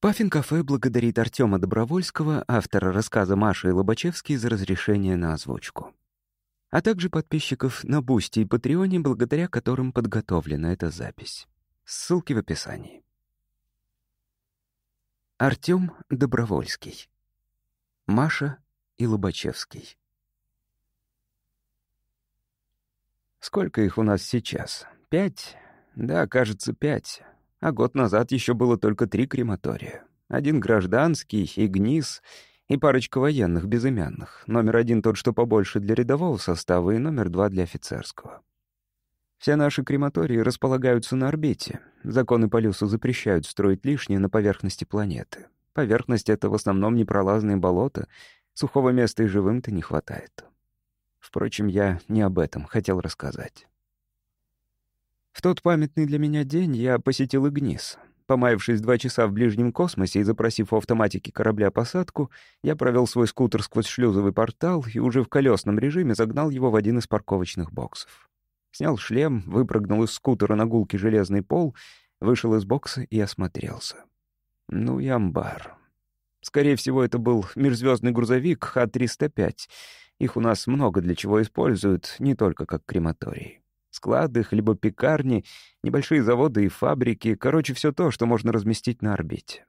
Паффин-кафе благодарит Артема Добровольского, автора рассказа Маша и Лобачевский, за разрешение на озвучку. А также подписчиков на Бусти и Патреоне, благодаря которым подготовлена эта запись. Ссылки в описании. Артем Добровольский. Маша и Лобачевский. Сколько их у нас сейчас? Пять? Да, кажется, пять. А год назад еще было только три крематория. Один гражданский, Игнис и парочка военных безымянных. Номер один тот, что побольше для рядового состава, и номер два для офицерского. Все наши крематории располагаются на орбите. Законы Полюса запрещают строить лишнее на поверхности планеты. Поверхность — это в основном непролазные болота, сухого места и живым-то не хватает. Впрочем, я не об этом хотел рассказать. Тот памятный для меня день я посетил Игнис. Помаявшись два часа в ближнем космосе и запросив у автоматики корабля посадку, я провел свой скутер сквозь шлюзовый портал и уже в колесном режиме загнал его в один из парковочных боксов. Снял шлем, выпрыгнул из скутера на гулкий железный пол, вышел из бокса и осмотрелся. Ну и амбар. Скорее всего, это был межзвездный грузовик Х-305. Их у нас много для чего используют, не только как крематорий. Склады, хлебопекарни, небольшие заводы и фабрики, короче, все то, что можно разместить на орбите.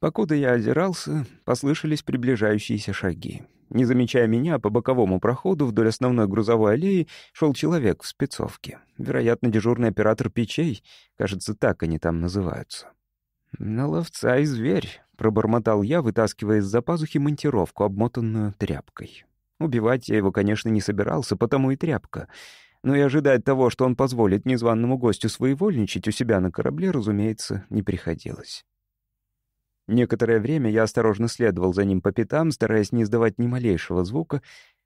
Покуда я озирался, послышались приближающиеся шаги. Не замечая меня, по боковому проходу вдоль основной грузовой аллеи шел человек в спецовке. Вероятно, дежурный оператор печей. Кажется, так они там называются. «На ловца и зверь», — пробормотал я, вытаскивая из-за пазухи монтировку, обмотанную тряпкой. Убивать я его, конечно, не собирался, потому и тряпка — но и ожидать того, что он позволит незваному гостю своевольничать у себя на корабле, разумеется, не приходилось. Некоторое время я осторожно следовал за ним по пятам, стараясь не издавать ни малейшего звука.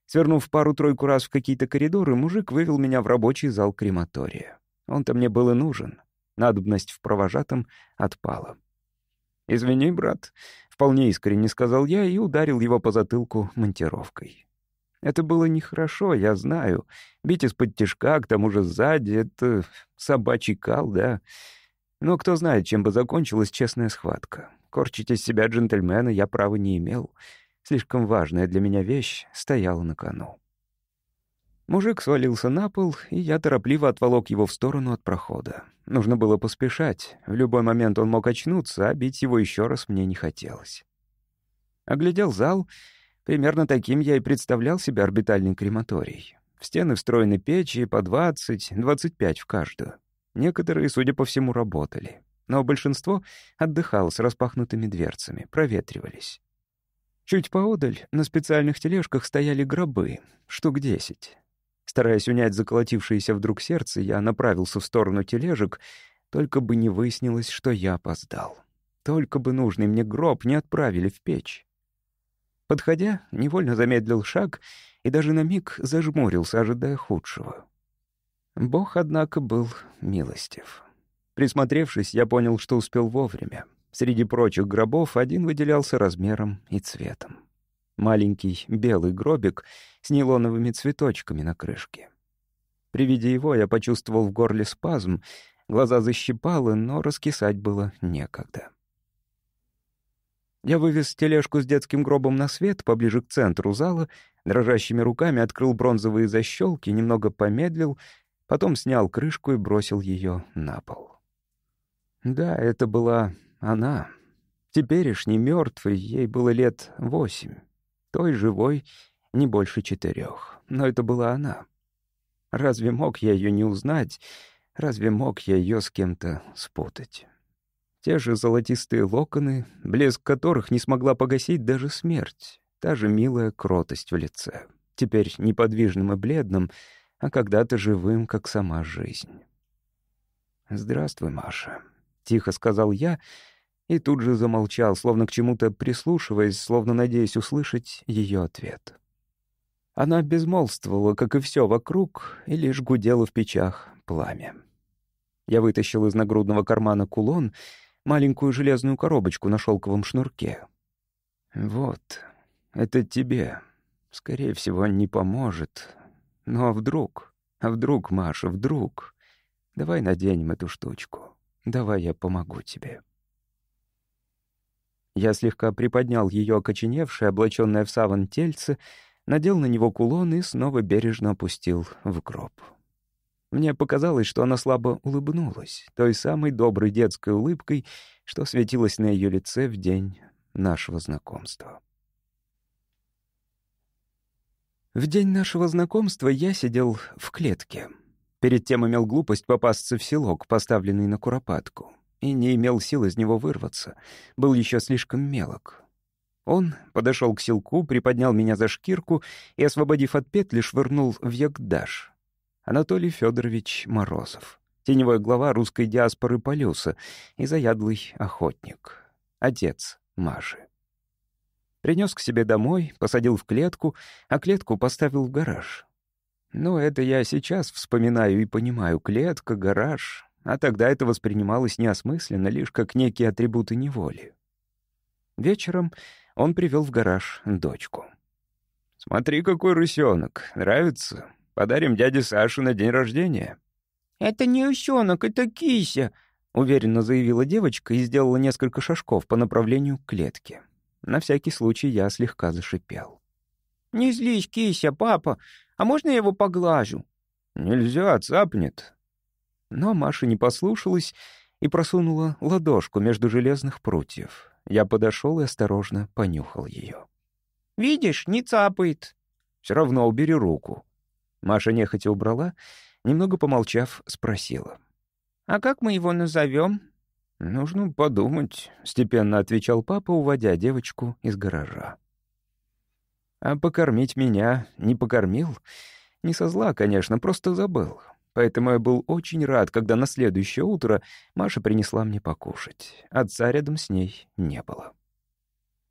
Свернув пару-тройку раз в какие-то коридоры, мужик вывел меня в рабочий зал крематория. Он-то мне был и нужен. Надобность в провожатом отпала. «Извини, брат», — вполне искренне сказал я и ударил его по затылку монтировкой. Это было нехорошо, я знаю. Бить из-под тишка, к тому же сзади — это собачий кал, да. Но кто знает, чем бы закончилась честная схватка. Корчить из себя джентльмена я права не имел. Слишком важная для меня вещь стояла на кону. Мужик свалился на пол, и я торопливо отволок его в сторону от прохода. Нужно было поспешать. В любой момент он мог очнуться, а бить его еще раз мне не хотелось. Оглядел зал — Примерно таким я и представлял себе орбитальный крематорий. В стены встроены печи по 20-25 в каждую. Некоторые, судя по всему, работали. Но большинство отдыхало с распахнутыми дверцами, проветривались. Чуть поодаль на специальных тележках стояли гробы, штук десять. Стараясь унять заколотившееся вдруг сердце, я направился в сторону тележек, только бы не выяснилось, что я опоздал. Только бы нужный мне гроб не отправили в печь. Подходя, невольно замедлил шаг и даже на миг зажмурился, ожидая худшего. Бог, однако, был милостив. Присмотревшись, я понял, что успел вовремя. Среди прочих гробов один выделялся размером и цветом. Маленький белый гробик с нейлоновыми цветочками на крышке. При виде его я почувствовал в горле спазм, глаза защипало, но раскисать было некогда. Я вывез тележку с детским гробом на свет, поближе к центру зала, дрожащими руками открыл бронзовые защелки, немного помедлил, потом снял крышку и бросил ее на пол. Да, это была она. Теперешней мертвой ей было лет восемь. Той живой не больше четырех. Но это была она. Разве мог я ее не узнать? Разве мог я ее с кем-то спутать? Те же золотистые локоны, блеск которых не смогла погасить даже смерть. Та же милая кротость в лице. Теперь неподвижным и бледным, а когда-то живым, как сама жизнь. «Здравствуй, Маша», — тихо сказал я, и тут же замолчал, словно к чему-то прислушиваясь, словно надеясь услышать ее ответ. Она безмолвствовала, как и все вокруг, и лишь гудела в печах пламя. Я вытащил из нагрудного кармана кулон — маленькую железную коробочку на шелковом шнурке. «Вот, это тебе. Скорее всего, не поможет. Ну а вдруг? А вдруг, Маша, вдруг? Давай наденем эту штучку. Давай я помогу тебе». Я слегка приподнял ее окоченевшее, облаченное в саван тельце, надел на него кулон и снова бережно опустил в гроб. Мне показалось, что она слабо улыбнулась, той самой доброй детской улыбкой, что светилась на ее лице в день нашего знакомства. В день нашего знакомства я сидел в клетке. Перед тем имел глупость попасться в селок, поставленный на куропатку, и не имел сил из него вырваться. Был еще слишком мелок. Он подошел к селку, приподнял меня за шкирку и, освободив от петли, швырнул в ягдаш. Анатолий Федорович Морозов, теневой глава русской диаспоры Полюса и заядлый охотник, отец Маши. Принес к себе домой, посадил в клетку, а клетку поставил в гараж. Ну, это я сейчас вспоминаю и понимаю. Клетка, гараж. А тогда это воспринималось неосмысленно, лишь как некие атрибуты неволи. Вечером он привел в гараж дочку. «Смотри, какой рысенок. Нравится? Подарим дяде Саше на день рождения». «Это не рысенок, это кися», — уверенно заявила девочка и сделала несколько шажков по направлению к клетке. На всякий случай я слегка зашипел. «Не злись, кися, папа. А можно я его поглажу?» «Нельзя, цапнет». Но Маша не послушалась и просунула ладошку между железных прутьев. Я подошел и осторожно понюхал ее. «Видишь, не цапает». «Все равно убери руку». Маша нехотя убрала, немного помолчав, спросила. «А как мы его назовем?» «Нужно подумать», — степенно отвечал папа, уводя девочку из гаража. А покормить меня не покормил. Не со зла, конечно, просто забыл. Поэтому я был очень рад, когда на следующее утро Маша принесла мне покушать. Отца рядом с ней не было.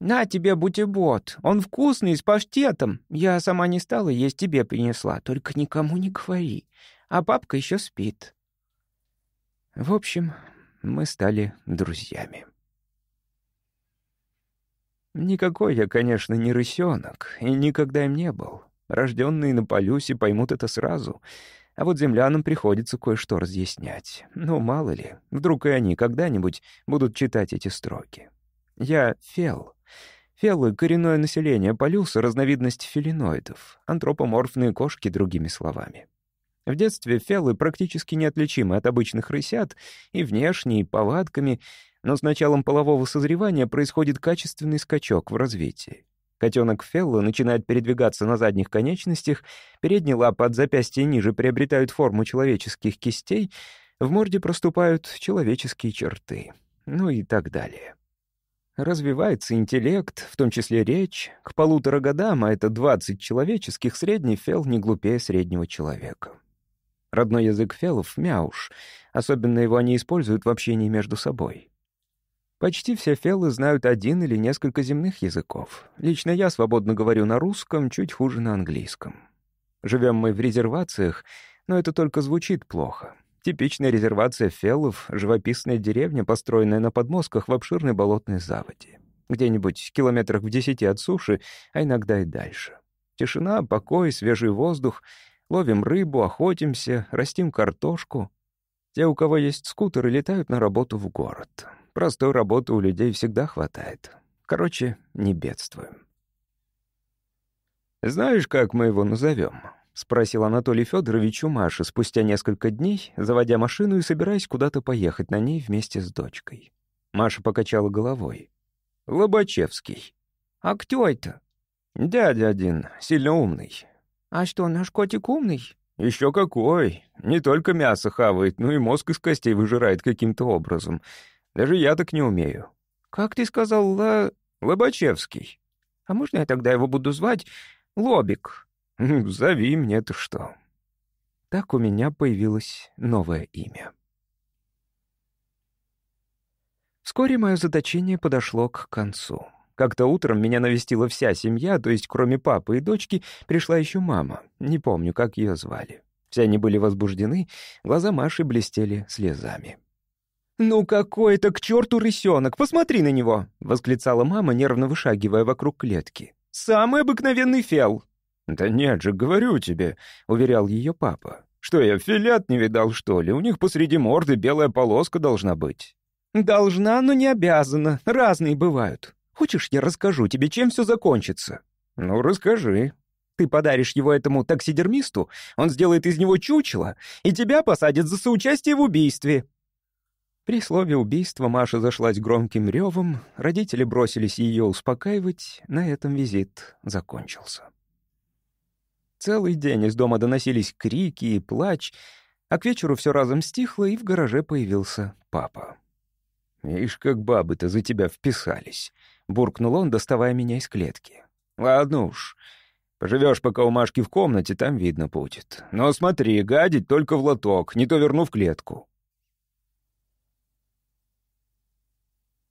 «На тебе бутерброд. Он вкусный, с паштетом. Я сама не стала есть, тебе принесла. Только никому не говори. А папка еще спит». В общем, мы стали друзьями. Никакой я, конечно, не рысенок, и никогда им не был. Рожденные на полюсе поймут это сразу. А вот землянам приходится кое-что разъяснять. Ну, мало ли, вдруг и они когда-нибудь будут читать эти строки. Я фел. Феллы — коренное население полюса, разновидность филиноидов, антропоморфные кошки, другими словами. В детстве феллы практически неотличимы от обычных рысят и внешне, и повадками, но с началом полового созревания происходит качественный скачок в развитии. Котенок Фелло начинает передвигаться на задних конечностях, передние лапы от запястья ниже приобретают форму человеческих кистей, в морде проступают человеческие черты, ну и так далее. Развивается интеллект, в том числе речь. К полутора годам, а это 20 человеческих, средний фел не глупее среднего человека. Родной язык фелов — мяуш. Особенно его они используют в общении между собой. Почти все феллы знают один или несколько земных языков. Лично я свободно говорю на русском, чуть хуже на английском. Живем мы в резервациях, но это только звучит плохо. Типичная резервация феллов — живописная деревня, построенная на подмостках в обширной болотной заводе. Где-нибудь километрах в десяти от суши, а иногда и дальше. Тишина, покой, свежий воздух — Ловим рыбу, охотимся, растим картошку. Те, у кого есть скутеры, летают на работу в город. Простой работы у людей всегда хватает. Короче, не бедствуем. «Знаешь, как мы его назовем?» — спросил Анатолий Федорович у Маши спустя несколько дней, заводя машину и собираясь куда-то поехать на ней вместе с дочкой. Маша покачала головой. «Лобачевский». «А кто это?» «Дядя один, сильно умный. «А что, наш котик умный?» Еще какой! Не только мясо хавает, но и мозг из костей выжирает каким-то образом. Даже я так не умею». «Как ты сказал, Ла... Лобачевский?» «А можно я тогда его буду звать Лобик?» «Зови мне-то что». Так у меня появилось новое имя. Вскоре мое заточение подошло к концу. Как-то утром меня навестила вся семья, то есть кроме папы и дочки пришла еще мама. Не помню, как ее звали. Все они были возбуждены, глаза Маши блестели слезами. «Ну какой это к черту рысенок! Посмотри на него!» — восклицала мама, нервно вышагивая вокруг клетки. «Самый обыкновенный фел!» «Да нет же, говорю тебе», — уверял ее папа. «Что я, филят не видал, что ли? У них посреди морды белая полоска должна быть». «Должна, но не обязана. Разные бывают. Хочешь, я расскажу тебе, чем все закончится?» «Ну, расскажи». «Ты подаришь его этому таксидермисту, он сделает из него чучело, и тебя посадят за соучастие в убийстве». При слове убийства Маша зашлась громким ревом, родители бросились ее успокаивать, на этом визит закончился. Целый день из дома доносились крики и плач, а к вечеру все разом стихло, и в гараже появился папа. «Ишь, как бабы-то за тебя вписались», — буркнул он, доставая меня из клетки. «Ладно уж, поживешь пока у Машки в комнате, там видно будет. Но смотри, гадить только в лоток, не то верну в клетку».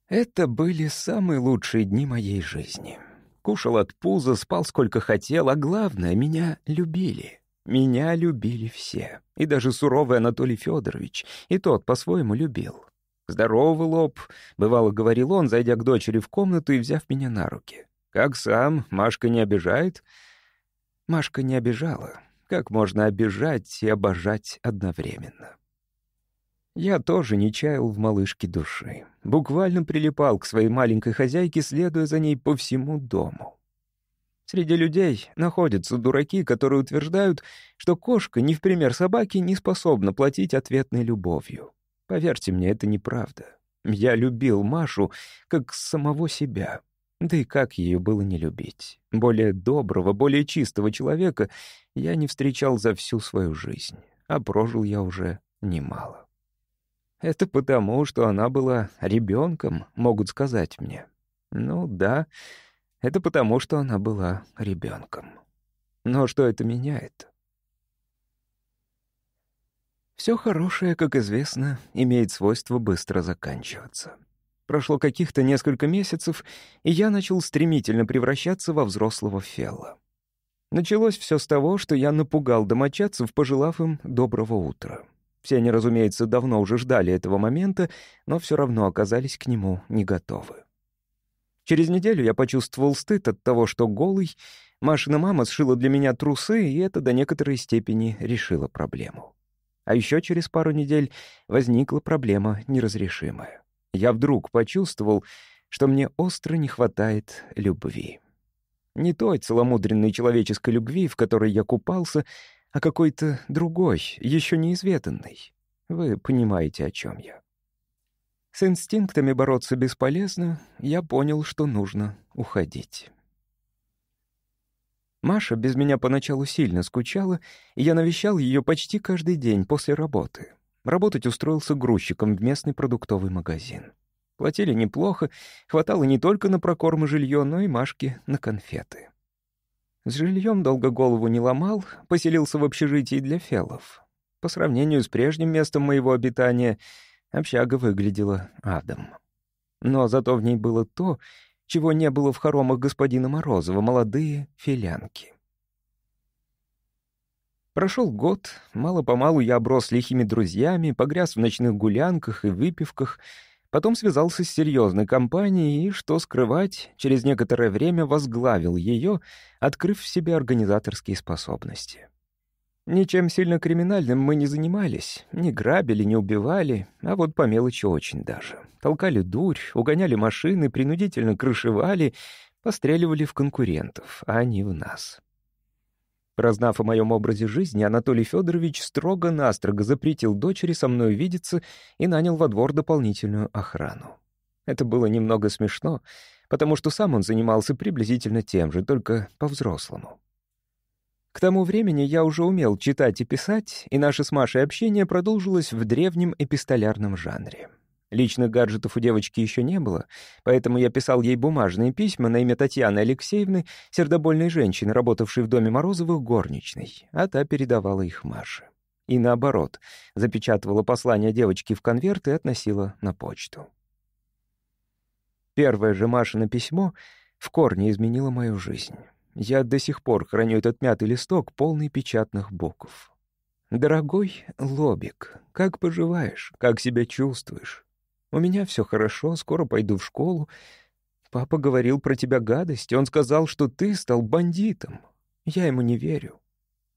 Это были самые лучшие дни моей жизни. Кушал от пуза, спал сколько хотел, а главное, меня любили. Меня любили все. И даже суровый Анатолий Федорович, и тот по-своему любил. «Здоровый лоб», — бывало говорил он, зайдя к дочери в комнату и взяв меня на руки. «Как сам? Машка не обижает?» Машка не обижала. Как можно обижать и обожать одновременно? Я тоже не чаял в малышке души. Буквально прилипал к своей маленькой хозяйке, следуя за ней по всему дому. Среди людей находятся дураки, которые утверждают, что кошка, не в пример собаки, не способна платить ответной любовью. Поверьте мне, это неправда. Я любил Машу как самого себя. Да и как ее было не любить? Более доброго, более чистого человека я не встречал за всю свою жизнь, а прожил я уже немало. Это потому, что она была ребенком, могут сказать мне. Ну да, это потому, что она была ребенком. Но что это меняет? Все хорошее, как известно, имеет свойство быстро заканчиваться. Прошло каких-то несколько месяцев, и я начал стремительно превращаться во взрослого Фелла. Началось все с того, что я напугал домочадцев, пожелав им доброго утра. Все они, разумеется, давно уже ждали этого момента, но все равно оказались к нему не готовы. Через неделю я почувствовал стыд от того, что голый, Машина мама сшила для меня трусы, и это до некоторой степени решило проблему. А еще через пару недель возникла проблема неразрешимая. Я вдруг почувствовал, что мне остро не хватает любви. Не той целомудренной человеческой любви, в которой я купался, а какой-то другой, еще неизведанный. Вы понимаете, о чем я. С инстинктами бороться бесполезно, я понял, что нужно уходить. Маша без меня поначалу сильно скучала, и я навещал ее почти каждый день после работы. Работать устроился грузчиком в местный продуктовый магазин. Платили неплохо, хватало не только на прокорм и жилье, но и Машке на конфеты. С жильем долго голову не ломал, поселился в общежитии для фелов. По сравнению с прежним местом моего обитания, общага выглядела адом. Но зато в ней было то, чего не было в хоромах господина Морозова, молодые филянки. Прошел год, мало-помалу я оброс лихими друзьями, погряз в ночных гулянках и выпивках — Потом связался с серьезной компанией и, что скрывать, через некоторое время возглавил ее, открыв в себе организаторские способности. Ничем сильно криминальным мы не занимались, не грабили, не убивали, а вот по мелочи очень даже. Толкали дурь, угоняли машины, принудительно крышевали, постреливали в конкурентов, а не в нас. Прознав о моем образе жизни, Анатолий Федорович строго-настрого запретил дочери со мной видеться и нанял во двор дополнительную охрану. Это было немного смешно, потому что сам он занимался приблизительно тем же, только по-взрослому. К тому времени я уже умел читать и писать, и наше с Машей общение продолжилось в древнем эпистолярном жанре. Личных гаджетов у девочки еще не было, поэтому я писал ей бумажные письма на имя Татьяны Алексеевны, сердобольной женщины, работавшей в доме Морозовых горничной, а та передавала их Маше. И наоборот, запечатывала послание девочки в конверт и относила на почту. Первое же Машино письмо в корне изменило мою жизнь. Я до сих пор храню этот мятый листок, полный печатных букв. «Дорогой Лобик, как поживаешь? Как себя чувствуешь? У меня все хорошо, скоро пойду в школу. Папа говорил про тебя гадость, он сказал, что ты стал бандитом. Я ему не верю.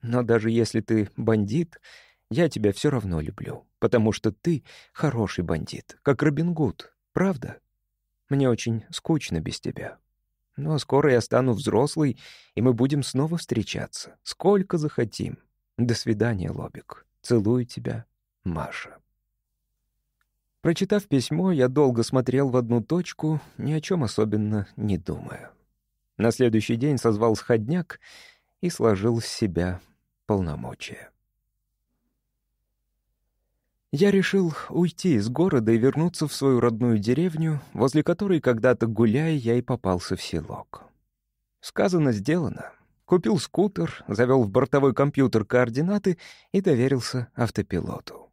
Но даже если ты бандит, я тебя все равно люблю, потому что ты хороший бандит, как Робин Гуд, правда? Мне очень скучно без тебя. Но скоро я стану взрослый, и мы будем снова встречаться. Сколько захотим. До свидания, Лобик. Целую тебя, Маша. Прочитав письмо, я долго смотрел в одну точку, ни о чем особенно не думая. На следующий день созвал сходняк и сложил с себя полномочия. Я решил уйти из города и вернуться в свою родную деревню, возле которой когда-то гуляя я и попался в селок. Сказано, сделано. Купил скутер, завел в бортовой компьютер координаты и доверился автопилоту.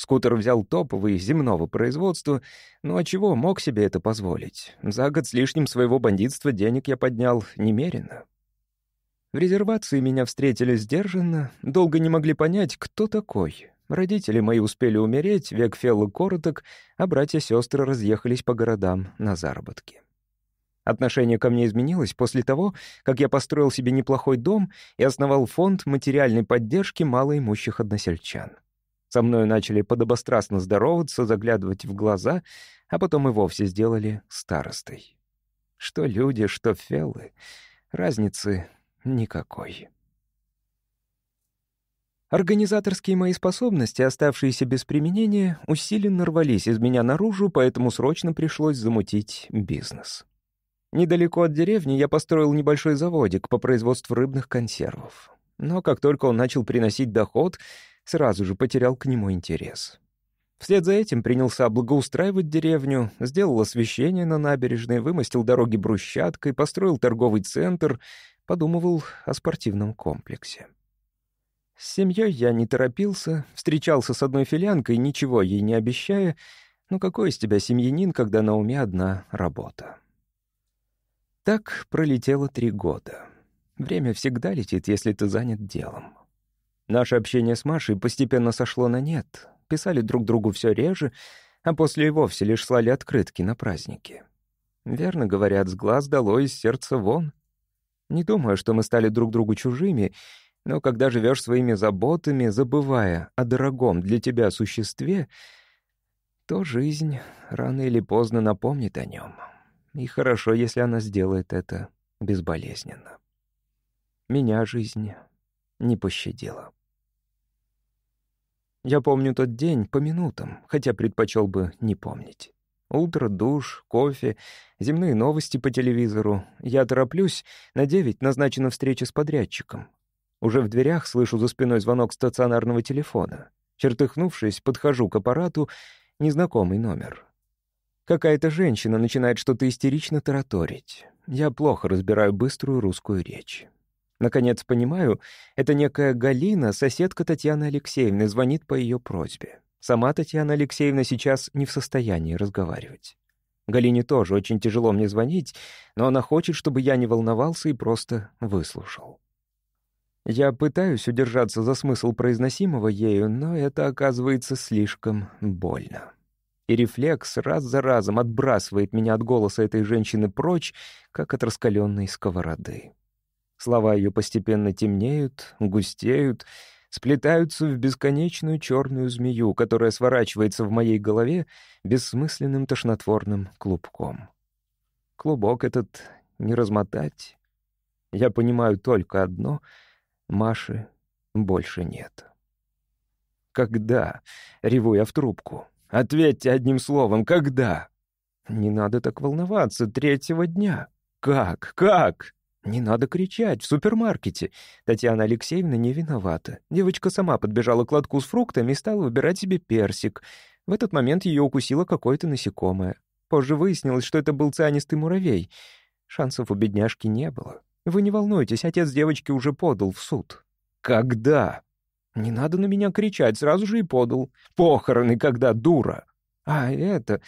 Скутер взял топовый, земного производства, но а чего мог себе это позволить? За год с лишним своего бандитства денег я поднял немерено. В резервации меня встретили сдержанно, долго не могли понять, кто такой, Родители мои успели умереть, век Феллы короток, а братья-сестры разъехались по городам на заработки. Отношение ко мне изменилось после того, как я построил себе неплохой дом и основал фонд материальной поддержки малоимущих односельчан. Со мной начали подобострастно здороваться, заглядывать в глаза, а потом и вовсе сделали старостой. Что люди, что феллы, разницы никакой. Организаторские мои способности, оставшиеся без применения, усиленно рвались из меня наружу, поэтому срочно пришлось замутить бизнес. Недалеко от деревни я построил небольшой заводик по производству рыбных консервов. Но как только он начал приносить доход, сразу же потерял к нему интерес. Вслед за этим принялся благоустраивать деревню, сделал освещение на набережной, вымостил дороги брусчаткой, построил торговый центр, подумывал о спортивном комплексе. С семьей я не торопился, встречался с одной филянкой, ничего ей не обещая. Ну какой из тебя семьянин, когда на уме одна работа? Так пролетело три года. Время всегда летит, если ты занят делом. Наше общение с Машей постепенно сошло на нет. Писали друг другу все реже, а после и вовсе лишь слали открытки на праздники. Верно говорят, с глаз дало из сердца вон. Не думаю, что мы стали друг другу чужими — но когда живешь своими заботами, забывая о дорогом для тебя существе, то жизнь рано или поздно напомнит о нем. И хорошо, если она сделает это безболезненно. Меня жизнь не пощадила. Я помню тот день по минутам, хотя предпочел бы не помнить. Утро, душ, кофе, земные новости по телевизору. Я тороплюсь, на девять назначена встреча с подрядчиком. Уже в дверях слышу за спиной звонок стационарного телефона. Чертыхнувшись, подхожу к аппарату, незнакомый номер. Какая-то женщина начинает что-то истерично тараторить. Я плохо разбираю быструю русскую речь. Наконец понимаю, это некая Галина, соседка Татьяны Алексеевны, звонит по ее просьбе. Сама Татьяна Алексеевна сейчас не в состоянии разговаривать. Галине тоже очень тяжело мне звонить, но она хочет, чтобы я не волновался и просто выслушал. Я пытаюсь удержаться за смысл произносимого ею, но это оказывается слишком больно. И рефлекс раз за разом отбрасывает меня от голоса этой женщины прочь, как от раскаленной сковороды. Слова ее постепенно темнеют, густеют, сплетаются в бесконечную черную змею, которая сворачивается в моей голове бессмысленным тошнотворным клубком. Клубок этот не размотать. Я понимаю только одно — Маши больше нет. «Когда?» — реву я в трубку. «Ответьте одним словом, когда?» «Не надо так волноваться, третьего дня». «Как? Как?» «Не надо кричать, в супермаркете. Татьяна Алексеевна не виновата. Девочка сама подбежала к лотку с фруктами и стала выбирать себе персик. В этот момент ее укусило какое-то насекомое. Позже выяснилось, что это был цианистый муравей. Шансов у бедняжки не было. Вы не волнуйтесь, отец девочки уже подал в суд». «Когда?» «Не надо на меня кричать, сразу же и подал. Похороны когда, дура?» «А, это...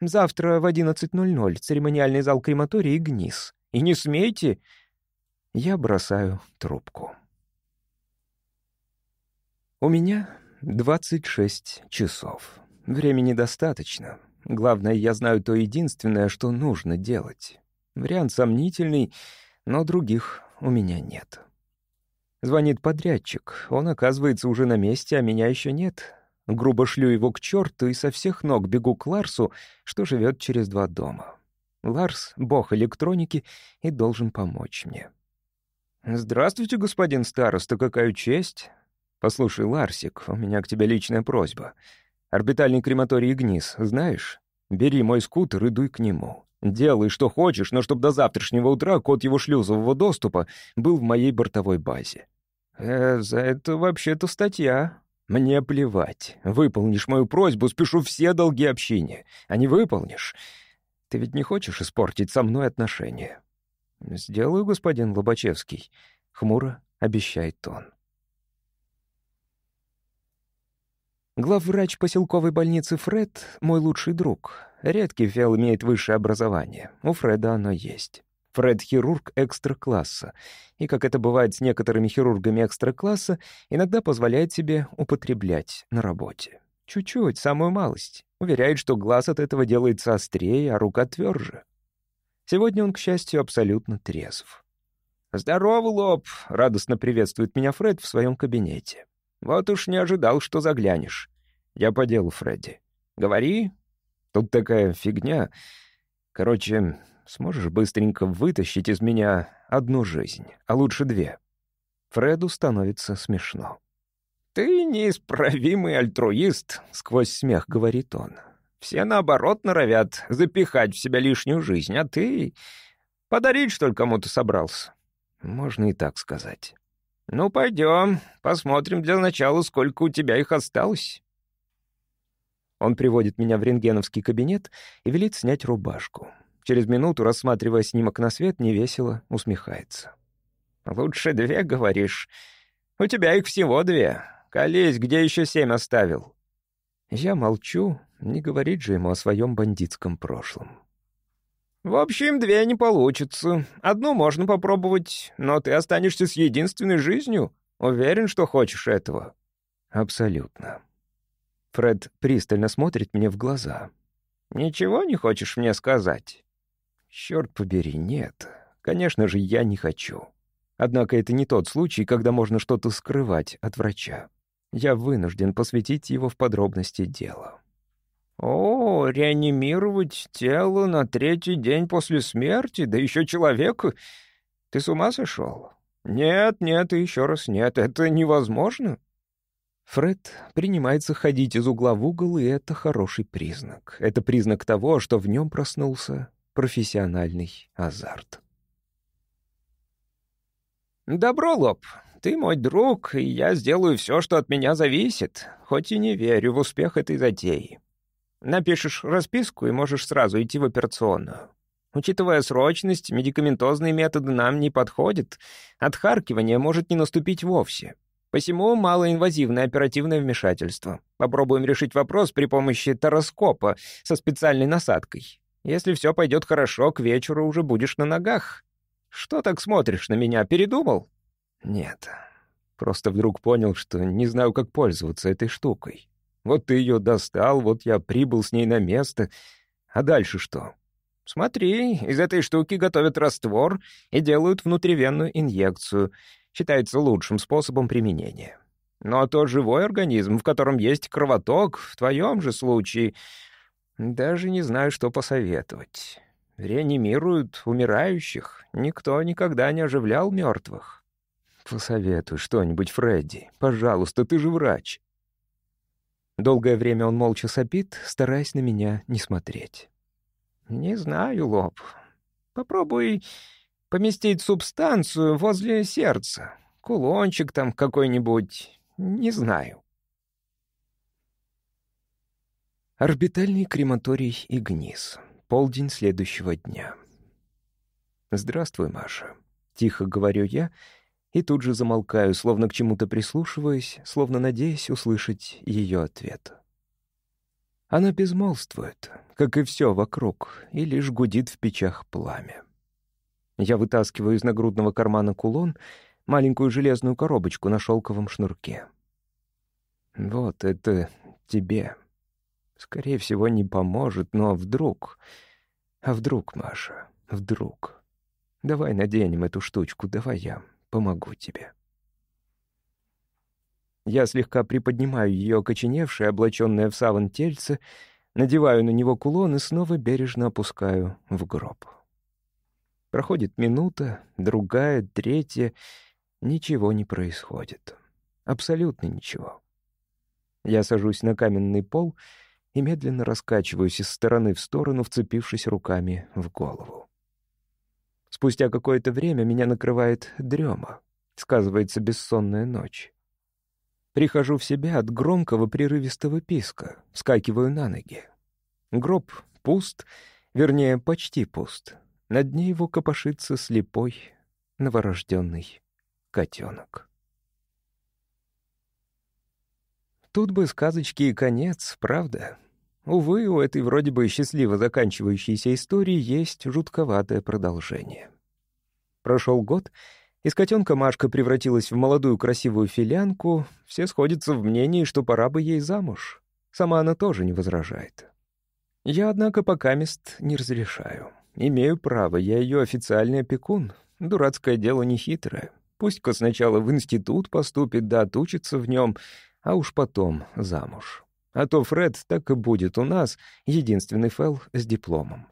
Завтра в 11.00 церемониальный зал крематория и ГНИС. И не смейте...» Я бросаю трубку. У меня 26 часов. Времени достаточно. Главное, я знаю то единственное, что нужно делать. Вариант сомнительный — но других у меня нет. Звонит подрядчик, он оказывается уже на месте, а меня еще нет. Грубо шлю его к черту и со всех ног бегу к Ларсу, что живет через два дома. Ларс — бог электроники и должен помочь мне. «Здравствуйте, господин староста, какая честь!» «Послушай, Ларсик, у меня к тебе личная просьба. Орбитальный крематорий Игнис, знаешь? Бери мой скутер и дуй к нему. Делай, что хочешь, но чтобы до завтрашнего утра код его шлюзового доступа был в моей бортовой базе». «Э, за это вообще-то статья», «Мне плевать. Выполнишь мою просьбу, спешу все долги общения. А не выполнишь... Ты ведь не хочешь испортить со мной отношения?» «Сделаю, господин Лобачевский», — хмуро обещает он. Главврач поселковой больницы Фред — мой лучший друг. Редкий фел имеет высшее образование. У Фреда оно есть. Фред — хирург экстра-класса. И, как это бывает с некоторыми хирургами экстра-класса, иногда позволяет себе употреблять на работе. Чуть-чуть, самую малость. Уверяет, что глаз от этого делается острее, а рука тверже. Сегодня он, к счастью, абсолютно трезв. «Здорово, Лоб!» — радостно приветствует меня Фред в своем кабинете. «Вот уж не ожидал, что заглянешь. Я по делу, Фредди. Говори. Тут такая фигня. Короче, сможешь быстренько вытащить из меня одну жизнь, а лучше две?» Фреду становится смешно. «Ты неисправимый альтруист», — сквозь смех говорит он. Все, наоборот, норовят запихать в себя лишнюю жизнь, а ты подарить, что ли, кому-то собрался. Можно и так сказать. Ну, пойдем, посмотрим для начала, сколько у тебя их осталось. Он приводит меня в рентгеновский кабинет и велит снять рубашку. Через минуту, рассматривая снимок на свет, невесело усмехается. «Лучше две, говоришь? У тебя их всего две. Колись, где еще семь оставил?» Я молчу, не говорит же ему о своем бандитском прошлом. «В общем, две не получится. Одну можно попробовать, но ты останешься с единственной жизнью. Уверен, что хочешь этого?» «Абсолютно». Фред пристально смотрит мне в глаза. «Ничего не хочешь мне сказать?» «Черт побери, нет. Конечно же, я не хочу. Однако это не тот случай, когда можно что-то скрывать от врача. Я вынужден посвятить его в подробности дела». «О, реанимировать тело на третий день после смерти, да еще человека? Ты с ума сошел? Нет, нет и еще раз нет, это невозможно». Фред принимается ходить из угла в угол, и это хороший признак. Это признак того, что в нем проснулся профессиональный азарт. «Добро, Лоб. Ты мой друг, и я сделаю все, что от меня зависит, хоть и не верю в успех этой затеи. Напишешь расписку и можешь сразу идти в операционную. Учитывая срочность, медикаментозные методы нам не подходят. Отхаркивание может не наступить вовсе. Посему малоинвазивное оперативное вмешательство. Попробуем решить вопрос при помощи тароскопа со специальной насадкой. Если все пойдет хорошо, к вечеру уже будешь на ногах. Что так смотришь на меня, передумал? Нет. Просто вдруг понял, что не знаю, как пользоваться этой штукой. Вот ты ее достал, вот я прибыл с ней на место. А дальше что? Смотри, из этой штуки готовят раствор и делают внутривенную инъекцию. Считается лучшим способом применения. Но тот живой организм, в котором есть кровоток, в твоем же случае... Даже не знаю, что посоветовать. Реанимируют умирающих. Никто никогда не оживлял мертвых. Посоветуй что-нибудь, Фредди. Пожалуйста, ты же врач. Долгое время он молча сопит, стараясь на меня не смотреть. «Не знаю, Лоб. Попробуй поместить субстанцию возле сердца. Кулончик там какой-нибудь. Не знаю». Орбитальный крематорий Игнис. Полдень следующего дня. «Здравствуй, Маша», — тихо говорю я и тут же замолкаю, словно к чему-то прислушиваясь, словно надеясь услышать ее ответ. Она безмолвствует, как и все вокруг, и лишь гудит в печах пламя. Я вытаскиваю из нагрудного кармана кулон маленькую железную коробочку на шелковом шнурке. Вот это тебе. Скорее всего, не поможет, но вдруг... А вдруг, Маша, вдруг... Давай наденем эту штучку, давай я помогу тебе». Я слегка приподнимаю ее окоченевшее, облаченное в саван тельце, Надеваю на него кулон и снова бережно опускаю в гроб. Проходит минута, другая, третья. Ничего не происходит. Абсолютно ничего. Я сажусь на каменный пол и медленно раскачиваюсь из стороны в сторону, вцепившись руками в голову. Спустя какое-то время меня накрывает дрема. Сказывается бессонная ночь. Прихожу в себя от громкого прерывистого писка, вскакиваю на ноги. Гроб пуст, вернее, почти пуст. На дне его копошится слепой, новорожденный котенок. Тут бы сказочки и конец, правда? Увы, у этой вроде бы счастливо заканчивающейся истории есть жутковатое продолжение. Прошел год, из котенка Машка превратилась в молодую красивую филянку, все сходятся в мнении, что пора бы ей замуж. Сама она тоже не возражает. Я, однако, пока мест не разрешаю. Имею право, я ее официальный опекун. Дурацкое дело нехитрое. Пусть-ка сначала в институт поступит, да отучится в нем, а уж потом замуж. А то Фред так и будет у нас, единственный Фэл с дипломом.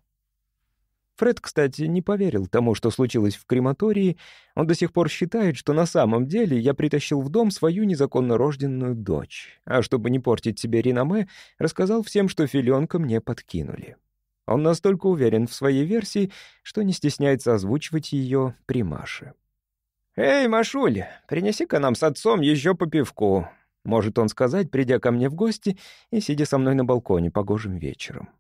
Фред, кстати, не поверил тому, что случилось в крематории. Он до сих пор считает, что на самом деле я притащил в дом свою незаконно рожденную дочь. А чтобы не портить себе реноме, рассказал всем, что филенка мне подкинули. Он настолько уверен в своей версии, что не стесняется озвучивать ее при Маше. «Эй, Машуль, принеси-ка нам с отцом еще по пивку. Может он сказать, придя ко мне в гости и сидя со мной на балконе погожим вечером.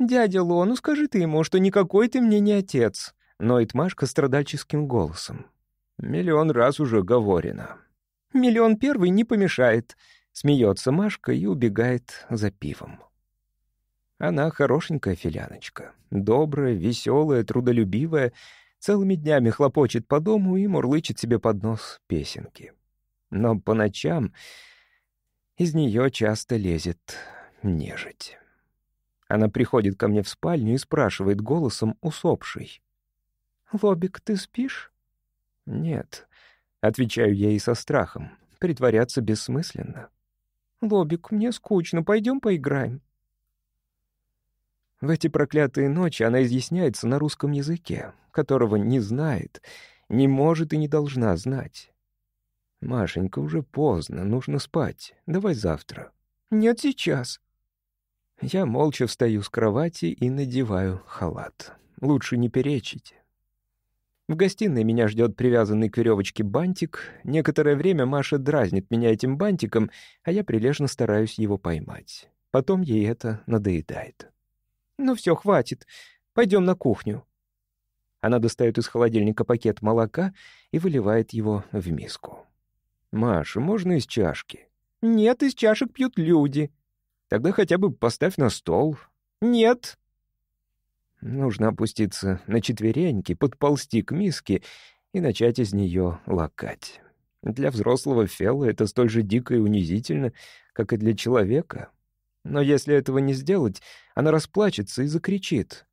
«Дядя Ло, ну скажи ты ему, что никакой ты мне не отец», — ноет Машка страдальческим голосом. «Миллион раз уже говорено». «Миллион первый не помешает», — смеется Машка и убегает за пивом. Она хорошенькая филяночка, добрая, веселая, трудолюбивая, целыми днями хлопочет по дому и мурлычет себе под нос песенки. Но по ночам из нее часто лезет нежить. Она приходит ко мне в спальню и спрашивает голосом усопшей. «Лобик, ты спишь?» «Нет», — отвечаю ей со страхом. Притворяться бессмысленно. «Лобик, мне скучно, пойдем поиграем». В эти проклятые ночи она изъясняется на русском языке, которого не знает, не может и не должна знать. «Машенька, уже поздно, нужно спать. Давай завтра». «Нет, сейчас». Я молча встаю с кровати и надеваю халат. Лучше не перечить. В гостиной меня ждет привязанный к веревочке бантик. Некоторое время Маша дразнит меня этим бантиком, а я прилежно стараюсь его поймать. Потом ей это надоедает. «Ну все, хватит. Пойдем на кухню». Она достает из холодильника пакет молока и выливает его в миску. «Маша, можно из чашки?» «Нет, из чашек пьют люди». «Тогда хотя бы поставь на стол». «Нет». Нужно опуститься на четвереньки, подползти к миске и начать из нее лакать. Для взрослого Фелла это столь же дико и унизительно, как и для человека. Но если этого не сделать, она расплачется и закричит.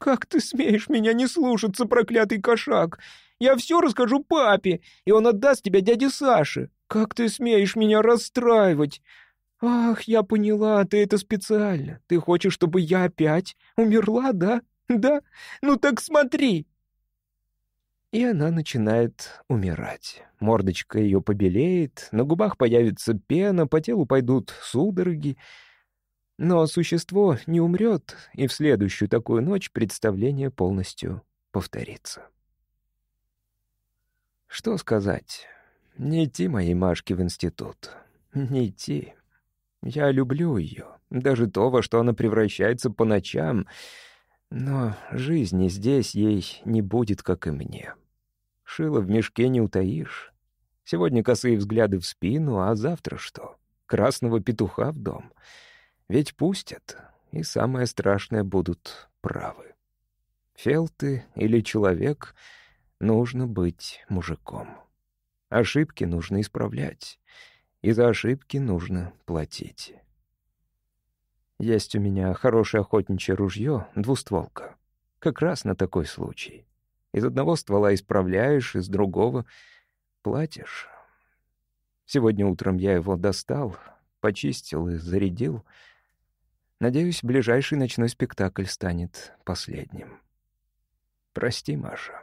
«Как ты смеешь меня не слушаться, проклятый кошак? Я все расскажу папе, и он отдаст тебя дяде Саше. Как ты смеешь меня расстраивать? Ах, я поняла, ты это специально. Ты хочешь, чтобы я опять умерла, да? Да? Ну так смотри!» И она начинает умирать. Мордочка ее побелеет, на губах появится пена, по телу пойдут судороги. Но существо не умрет, и в следующую такую ночь представление полностью повторится. Что сказать? Не идти моей Машке в институт. Не идти. Я люблю ее, даже то, во что она превращается по ночам. Но жизни здесь ей не будет, как и мне. Шило в мешке не утаишь. Сегодня косые взгляды в спину, а завтра что? Красного петуха в дом. Ведь пустят, и самое страшное будут правы. Фелты или человек — Нужно быть мужиком. Ошибки нужно исправлять, и за ошибки нужно платить. Есть у меня хорошее охотничье ружье, двустволка. Как раз на такой случай. Из одного ствола исправляешь, из другого платишь. Сегодня утром я его достал, почистил и зарядил. Надеюсь, ближайший ночной спектакль станет последним. Прости, Маша.